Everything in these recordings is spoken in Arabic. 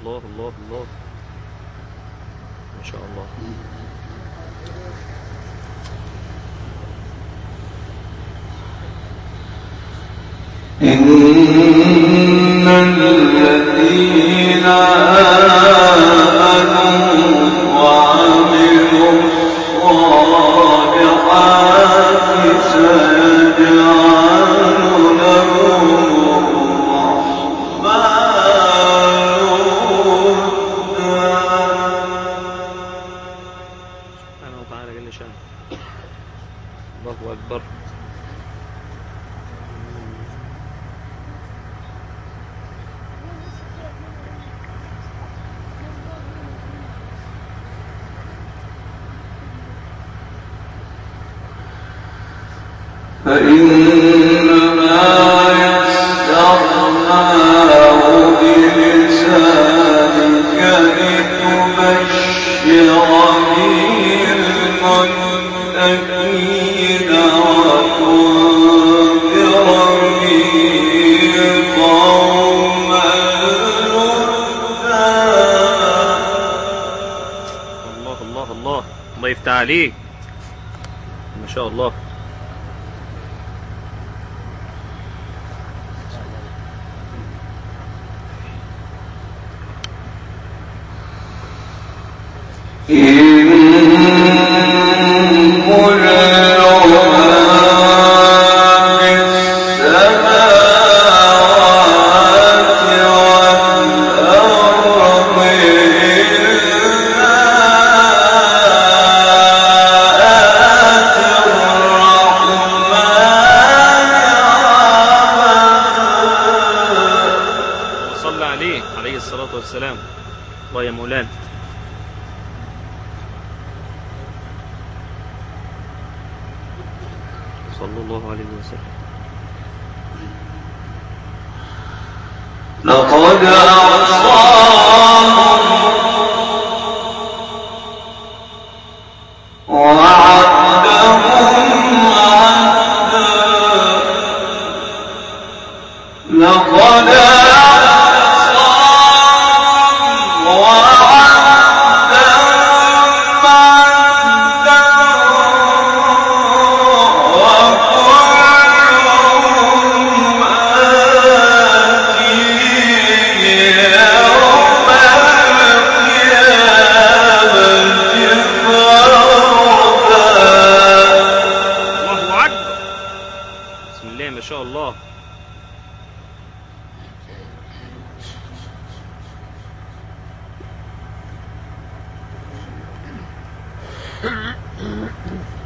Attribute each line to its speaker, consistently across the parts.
Speaker 1: الله الله الله. ما شاء الله.
Speaker 2: إن
Speaker 1: Yeah. بسم الله ما شاء الله
Speaker 2: Mm-hmm.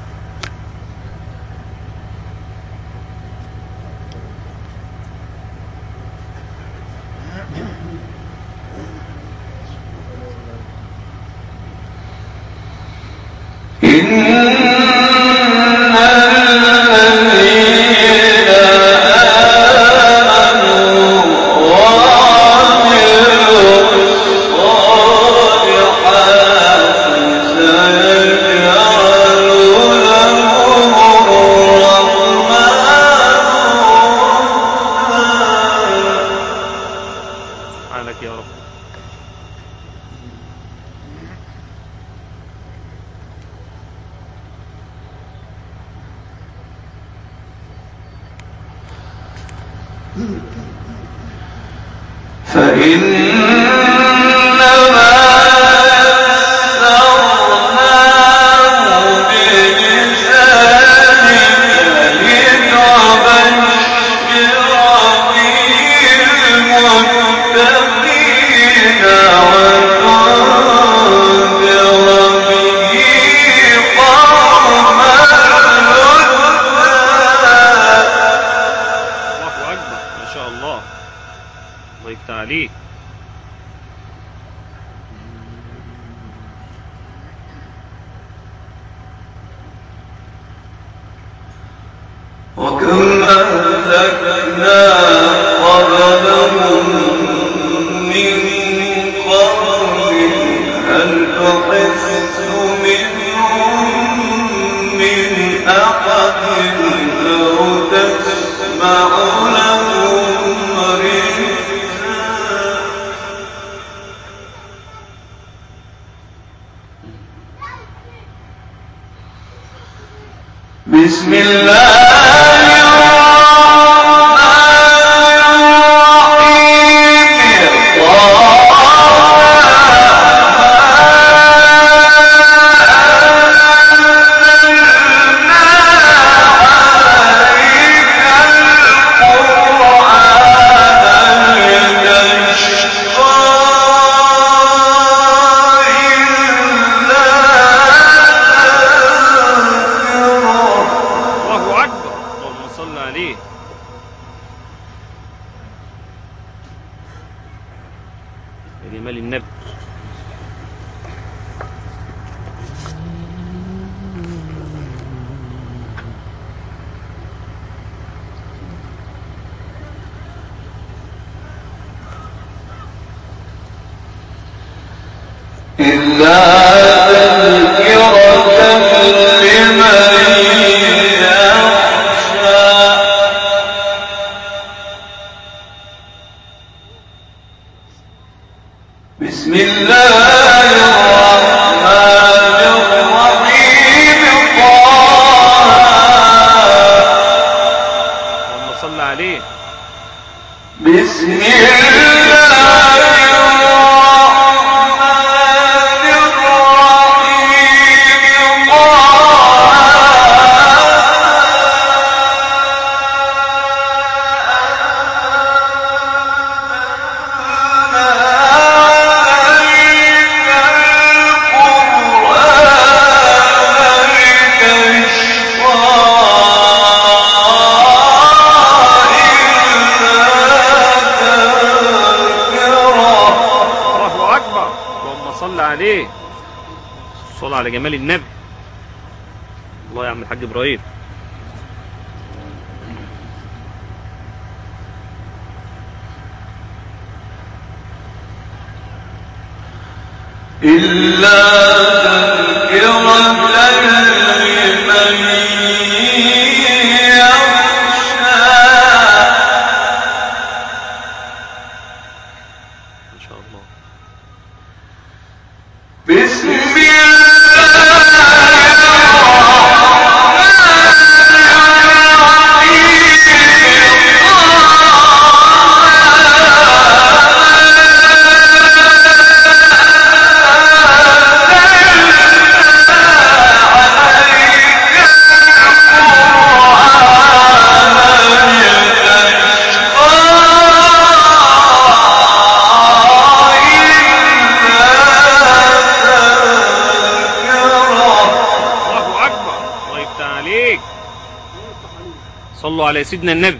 Speaker 1: إلا إلا تذكرة
Speaker 2: سيدنا النبي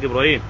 Speaker 1: الحاج إبراهيم.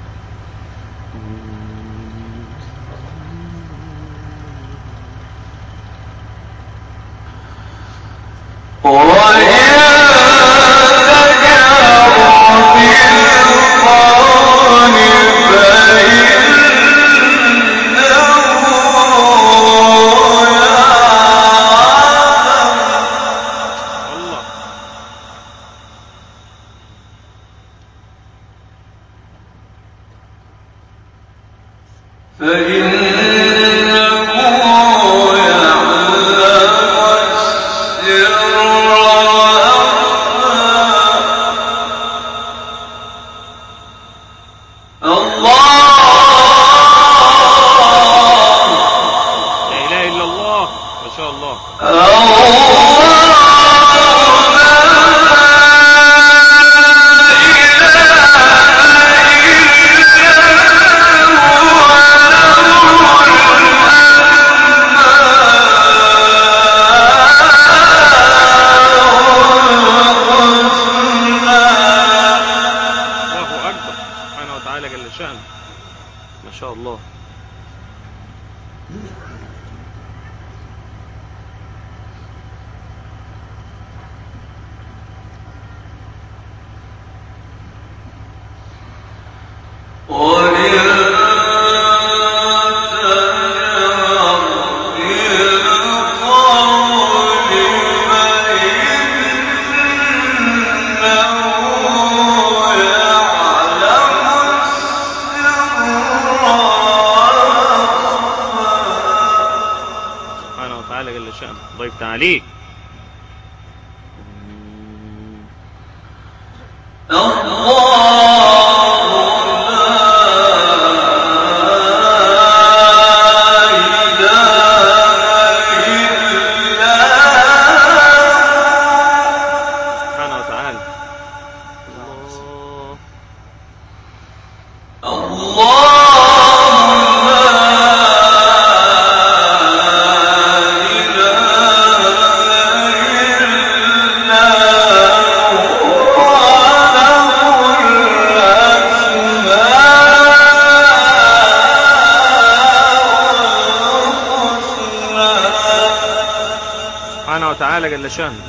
Speaker 1: وتعالى جل شأنه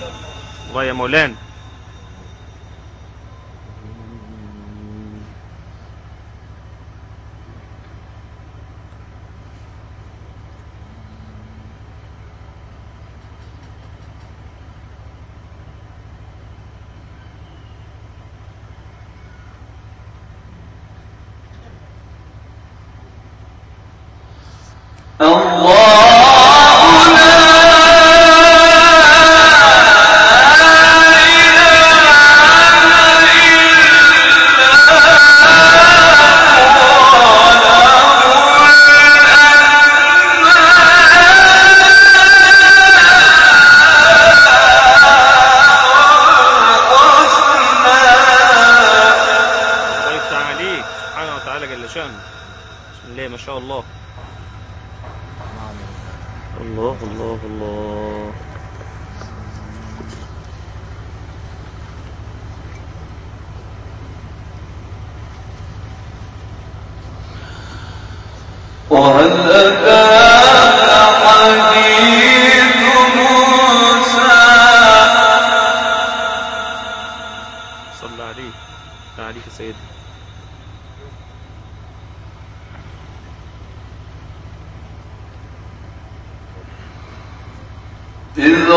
Speaker 1: الله
Speaker 2: مولانا. الحديث
Speaker 1: إذ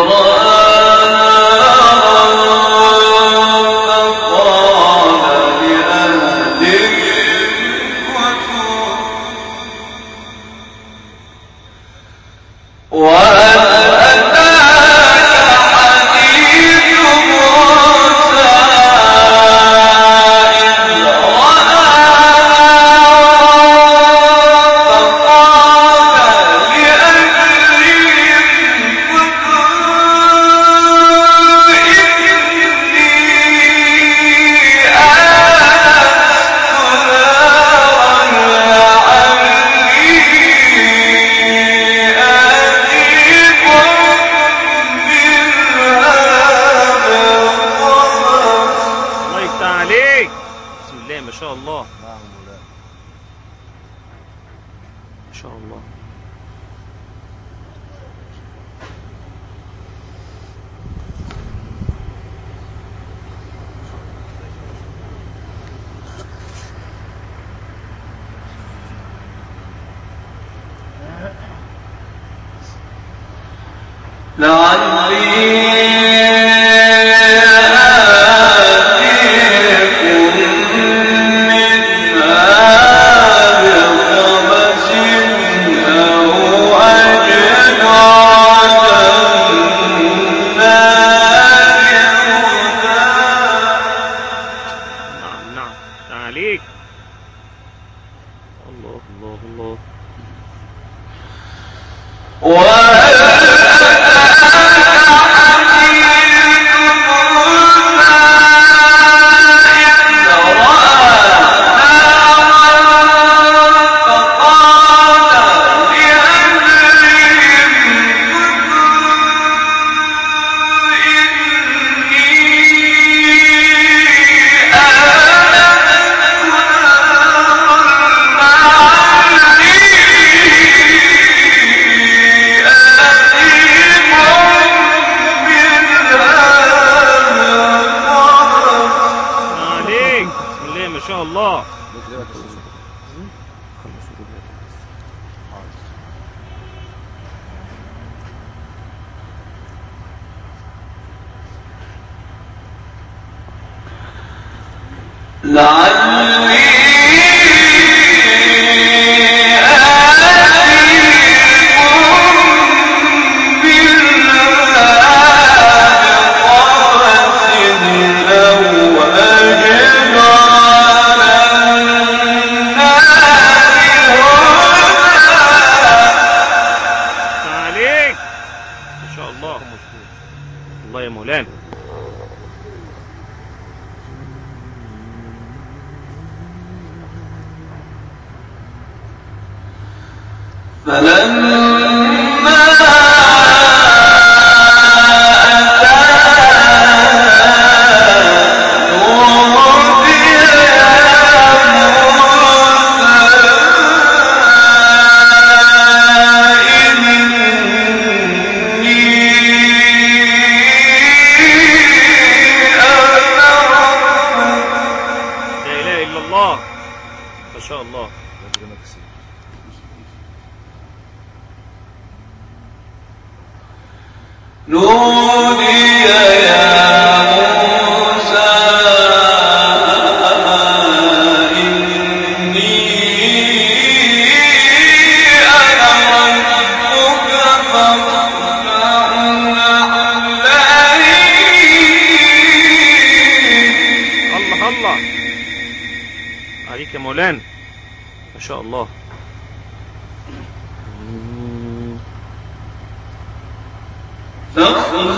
Speaker 1: لا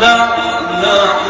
Speaker 1: لا لا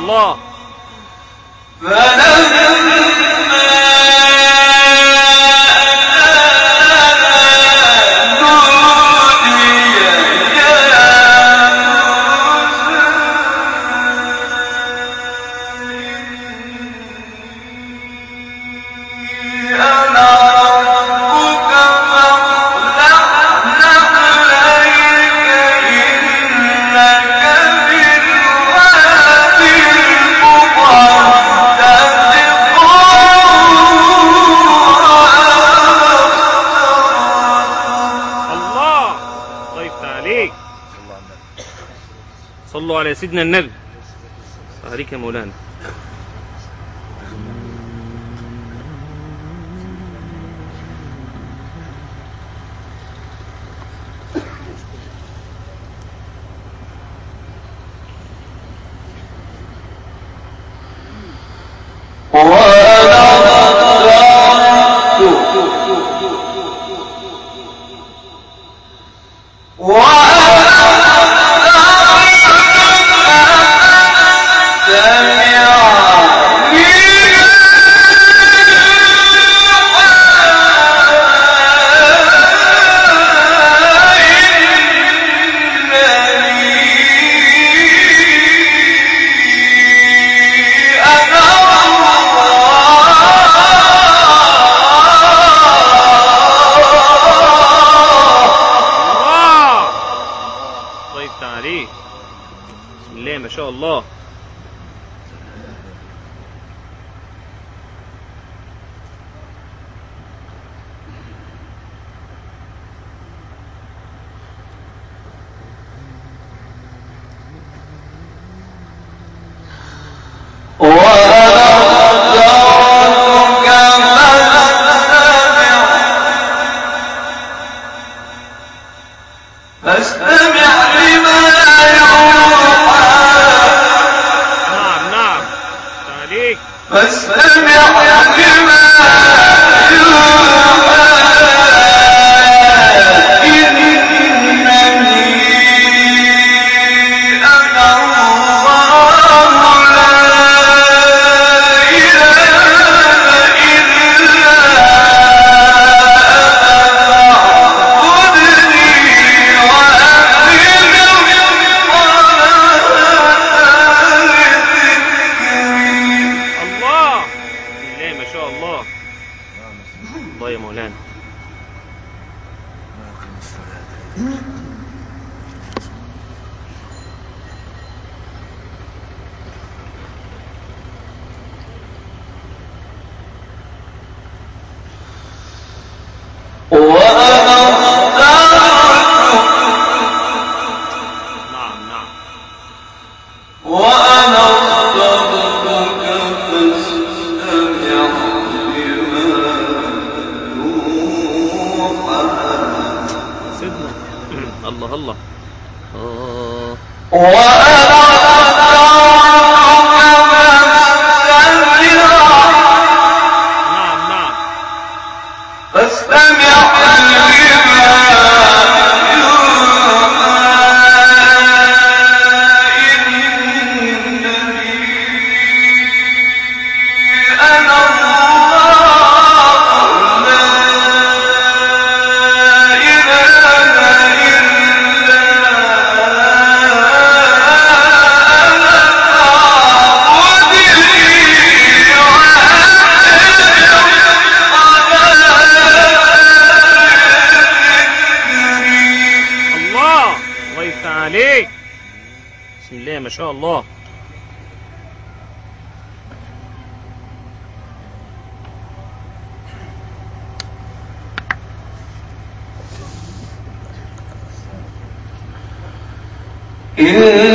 Speaker 1: الله. فلما سيدنا النبي. عليك يا مولانا.
Speaker 2: Hmm?
Speaker 1: إن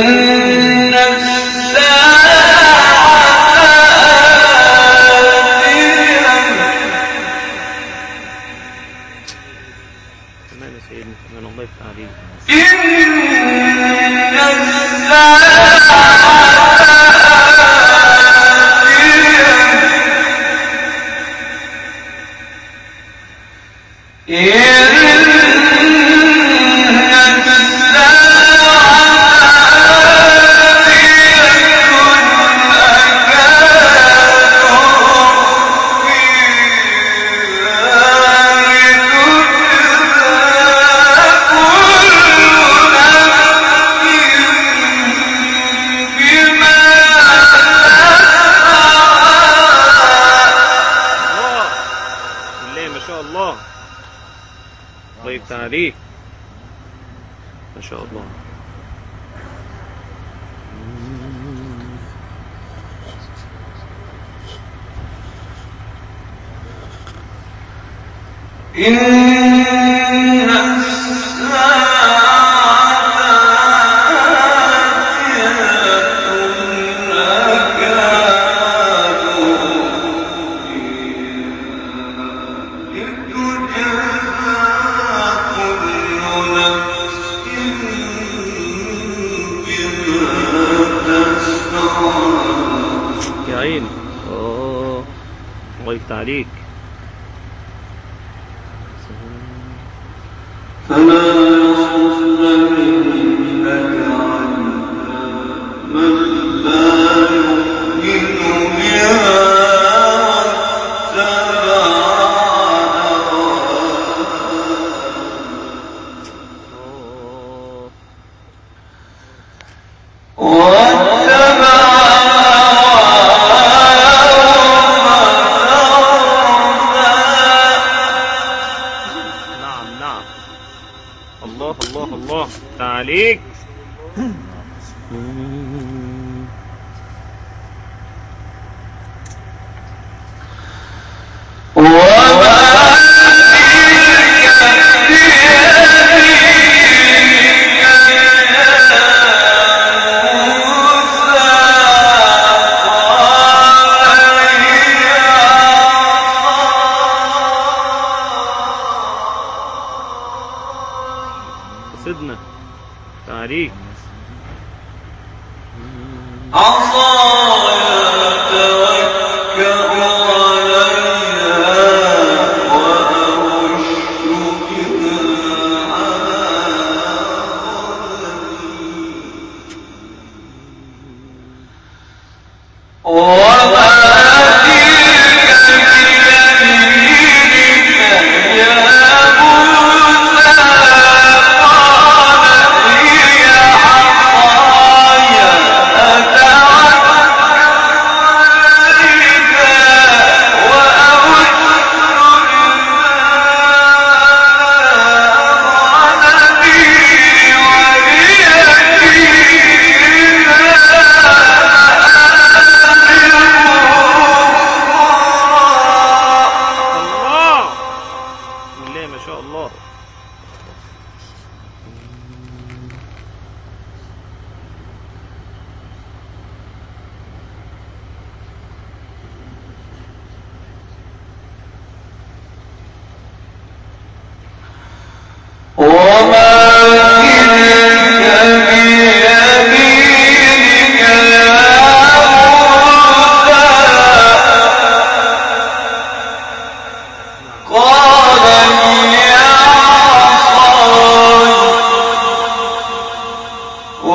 Speaker 2: يفتح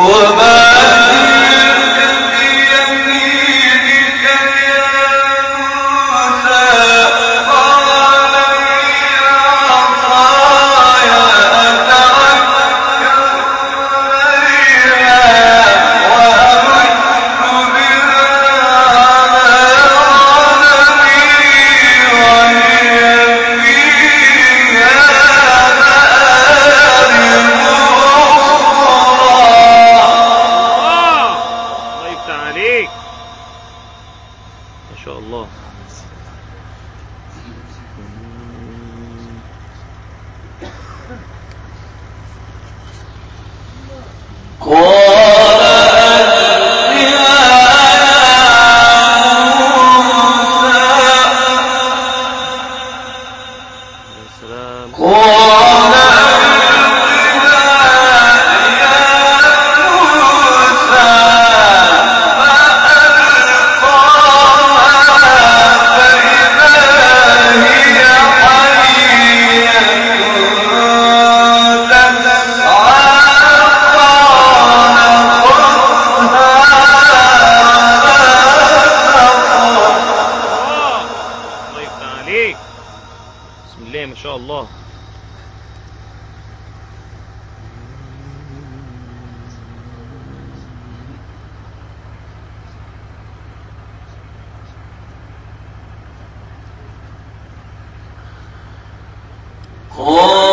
Speaker 2: الله يا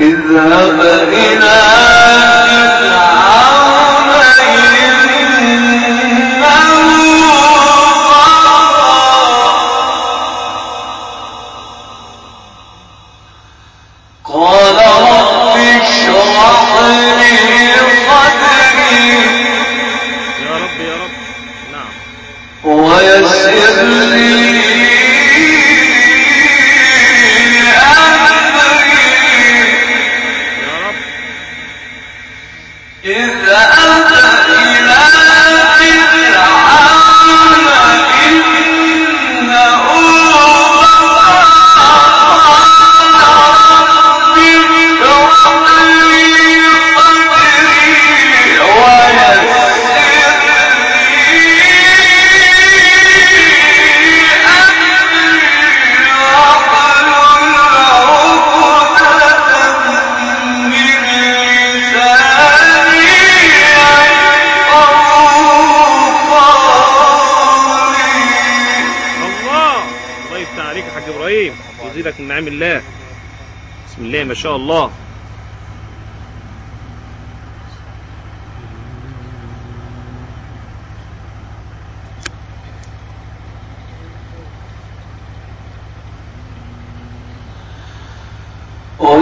Speaker 1: اذهب إلى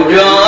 Speaker 1: 우려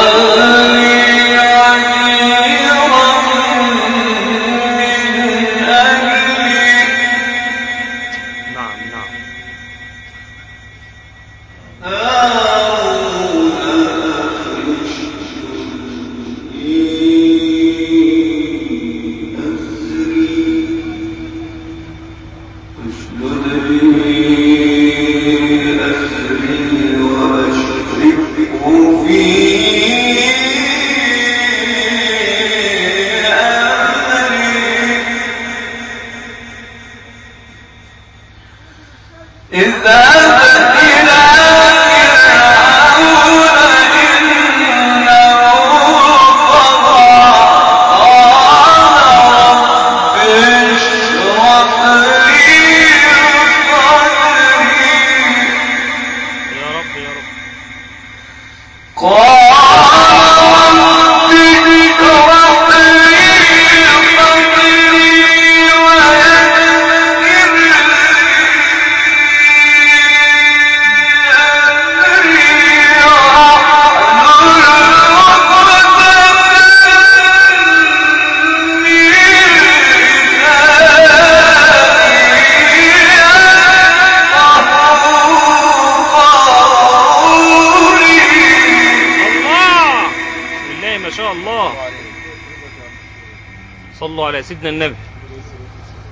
Speaker 2: الله على سيدنا النبي.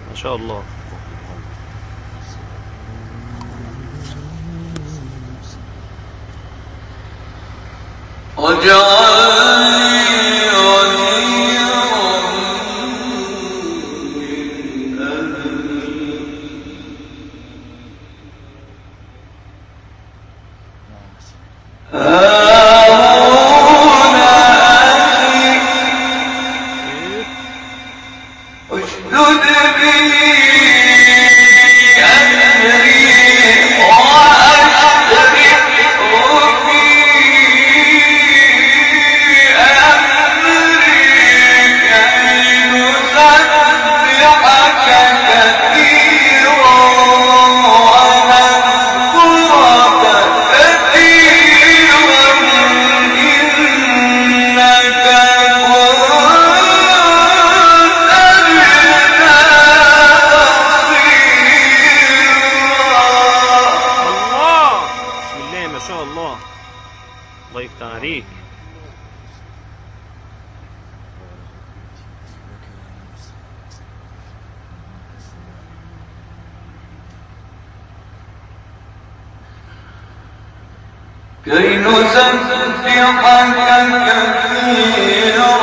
Speaker 2: ما شاء الله.
Speaker 1: وجعل كي نسبحك كثيرا.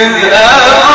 Speaker 1: إذ أوحينا